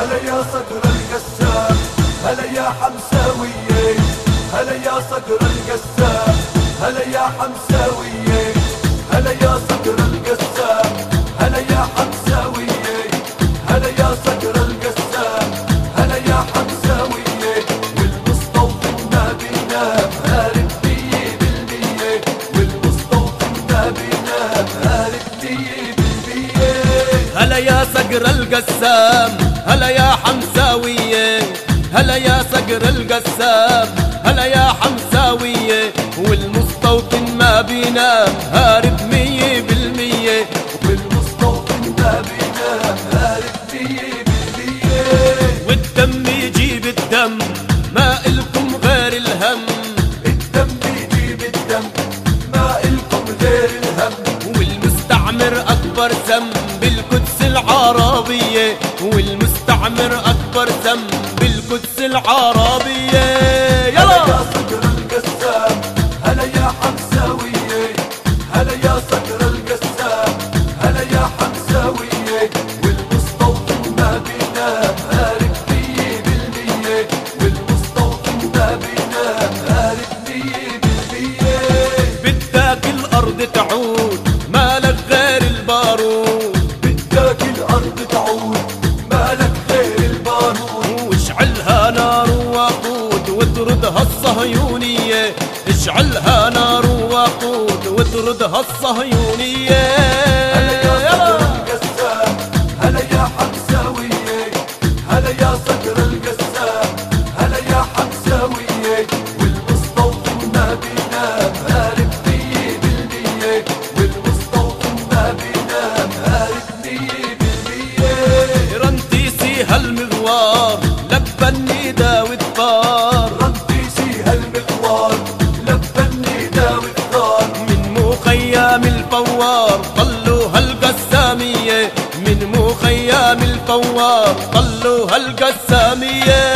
هلا يا صقر القسام هلا يا حمساوية هلا يا صقر القسام هلا يا حمساوية هلا يا صقر القسام هلا يا حمساوية هلا يا صقر القسام هلا يا حمساوية. والمستوطن ما بينام هارب مية بالمية والمستوطن ما بينام هارب مية بالمية هلا يا صقر القسام هلا يا حمساوية هلا يا صقر القسام هلا يا حمساوية والمستوطن ما بينام هارب مية بالمية. والمستوطن ما بينام هارب مية بالمية. والدم يجيب الدم ما إلكم غير الهم. الدم بيجيب الدم ما إلكم غير الهم. والمستعمر أكبر ذنب بالقدس العربية. والمستعمر أكبر ذنب بالقدس العربية. يلا. الصهيونية اشعلها نار ووقود وتردها الصهيونية هلا يا. القسام هلا يا حمساوية هلا يا صقر القسام هلا يا حمساوية. والمستوطن ما بينام هارب مية بالمية. والمستوطن ما بينام هارب مية بالمية. رنتيسي هالمغوار الفوار طلوا هالقسامية من مخيم الفوار طلوا هالقسامية